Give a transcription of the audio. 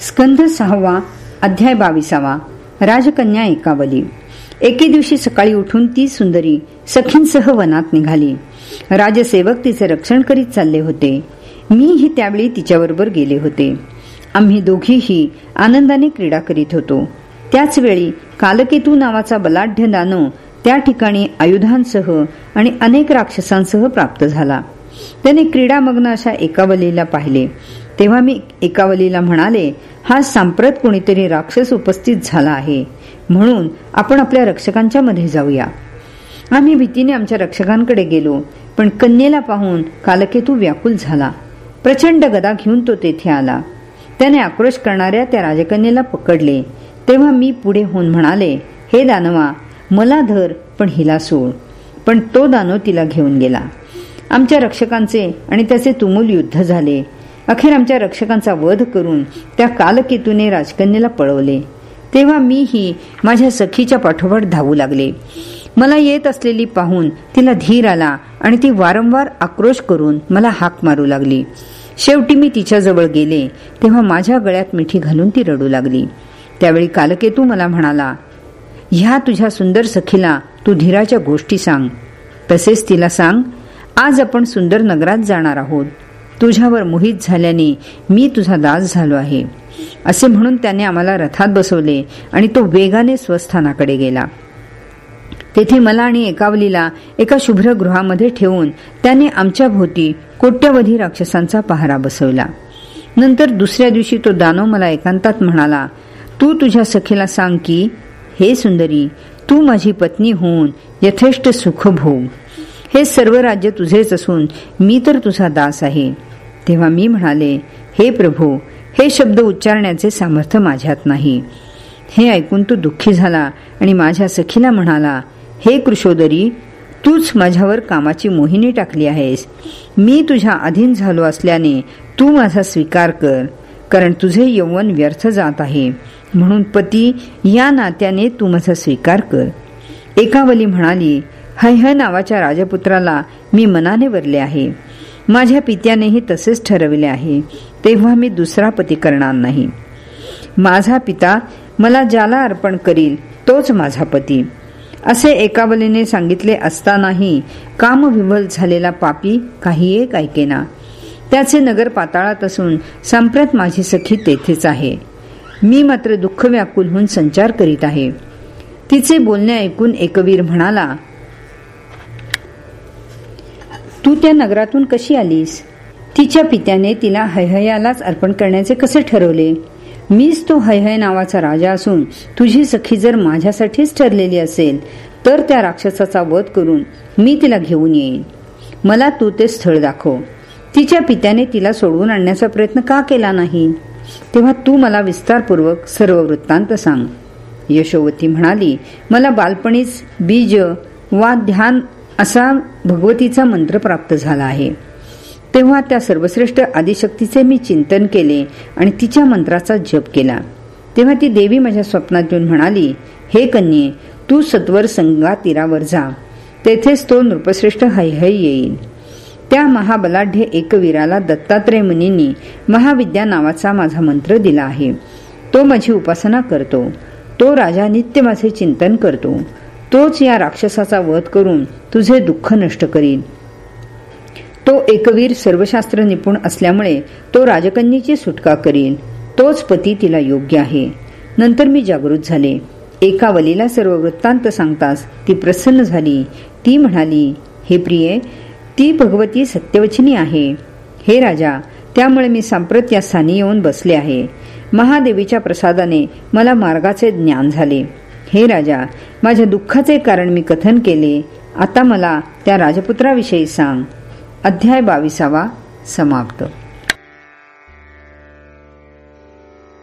स्कंध सहावा अध्याय बावीसावा राजकन्या एकावली. एके दिवशी सकाळी उठून ती सुंदरी सखींसह वनात निघाली. राजसेवक तिचे रक्षण करीत चालले होते. मीही त्यावेळी तिच्याबरोबर गेले होते. आम्ही दोघीही आनंदाने क्रीडा करीत होतो. त्याचवेळी कालकेतू नावाचा बलाढ्य दानव त्या ठिकाणी आयुधांसह आणि अनेक राक्षसांसह प्राप्त झाला. त्याने क्रीडामग्न अशा एकावलीला पाहिले. तेव्हा मी एकावलीला म्हणाले हा सांप्रत कोणीतरी राक्षस उपस्थित झाला आहे. म्हणून आपण आपल्या रक्षकांच्या मध्ये जाऊया. आम्ही भीतीने आमच्या रक्षकांकडे गेलो पण कन्येला पाहून कालकेतू व्याकुल झाला. प्रचंड गदा घेऊन तो तेथे आला. त्याने आक्रोश करणाऱ्या त्या राजकन्येला पकडले. तेव्हा मी पुढे होऊन म्हणाले हे दानवा मला धर पण हिला सोड. पण तो दानव तिला घेऊन गेला. आमच्या रक्षकांचे आणि त्याचे तुमूल युद्ध झाले. अखेर आमच्या रक्षकांचा वध करून त्या कालकेतूने राजकन्याला पळवले. तेव्हा मीही माझ्या सखीच्या पाठोपाठ धावू लागले. मला येत असलेली पाहून तिला धीर आला आणि ती वारंवार आक्रोश करून मला हाक मारू लागली. शेवटी मी तिच्याजवळ गेले तेव्हा माझ्या गळ्यात मिठी घालून ती रडू लागली. त्यावेळी कालकेतू मला म्हणाला ह्या तुझ्या सुंदर सखीला तू धीराच्या गोष्टी सांग. तसेच तिला सांग आज आपण सुंदर नगरात जाणार आहोत. तुझ्यावर मोहित झाल्याने मी तुझा दास झालो आहे. असे म्हणून त्याने आम्हाला रथात बसवले आणि तो वेगाने स्वस्थानाकडे गेला. तेथे मला आणि एकावलीला एका शुभ्र गृहामध्ये ठेवून त्याने आमच्या भोवती कोट्यवधी राक्षसांचा पहारा बसवला. नंतर दुसऱ्या दिवशी तो दानव मला एकांतात म्हणाला तू तुझ्या सखीला सांग की हे सुंदरी तू माझी पत्नी होऊन यथेष्ट सुख भोग हे सर्व राज्य तुझेच असून मी तर तुझा दास आहे. तेव्हा मी म्हणाले हे प्रभू हे शब्द उच्चारण्याचे सामर्थ्य माझ्यात नाही. हे ऐकून तू दुःखी झाला आणि माझ्या सखीला म्हणाला हे कृषोदरी तूच माझ्यावर कामाची मोहिनी टाकली आहेस. मी तुझ्या अधीन झालो असल्याने तू माझा स्वीकार कर कारण तुझे यौवन व्यर्थ जात आहे. म्हणून पती या नात्याने तू माझा स्वीकार कर. एकावली म्हणाली हय नावाच्या राजपुत्राला मी मनाने वरले आहे. माझ्या पित्यानेही तसेच ठरविले आहे. तेव्हा मी दुसरा पती करणार नाही. माझा पिता मला ज्याला अर्पण करील तोच माझा पती. असे एकावलीने सांगितले असतानाही कामविवल झालेला पापी काही एक ऐकेना त्याचे नगर पाताळात असून संप्रत माझी सखी तेथेच आहे. मी मात्र दुःख व्याकुल होऊन संचार करीत आहे. तिचे बोलणे ऐकून एकवीर म्हणाला तू त्या नगरातून कशी आलीस? तिच्या पित्याने तिला हयहयालाच अर्पण करण्याचे कसे ठरवले? मीच तो हयहय नावाचा राजा असून तुझी सखी जर माझ्यासाठीच ठरलेली असेल तर त्या राक्षसाचा वध करून मी तिला घेऊन येईन. मला तू ते स्थळ दाखव. तिच्या पित्याने तिला सोडवून आणण्याचा प्रयत्न का केला नाही? तेव्हा तू मला विस्तारपूर्वक सर्व वृत्तांत सांग. यशोवती म्हणाली मला बालपणीच बीज वा ध्यान असा भगवतीचा मंत्र प्राप्त झाला आहे. तेव्हा त्या सर्वश्रेष्ठ आदिशक्तीचे मी चिंतन केले आणि तिच्या मंत्राचा जप केला. तेव्हा ती देवी माझ्या स्वप्नात येऊन म्हणाली हे कन्ये तू सत्वर संगा तीरावर जा. तेथेच तो नृपश्रेष्ठ हैहय येईल. त्या महाबलाढ्य एकवीराला दत्तात्रय मुनींनी महाविद्या नावाचा माझा मंत्र दिला आहे. तो माझी उपासना करतो. तो राजा नित्य माझे चिंतन करतो. तोच या राक्षसाचा वध करून तुझे दुःख नष्ट करीन. तो एकवीर सर्वशास्त्र निपुण असल्यामुळे तो राजकन्येची सुटका करीन. तोच पती तिला योग्य आहे. नंतर मी जागृत झाले. एका वलीला सर्व वृत्तांत सांगताच ती प्रसन्न झाली. ती म्हणाली हे प्रिये ती भगवती सत्यवचनी आहे. हे राजा त्यामुळे मी सांप्रत या स्थानी येऊन बसले आहे. महादेवीच्या प्रसादाने मला मार्गाचे ज्ञान झाले. हे राजा माझ्या दुःखाचे कारण मी कथन केले. आता मला त्या राजपुत्राविषयी सांग. अध्याय बावीसावा समाप्त.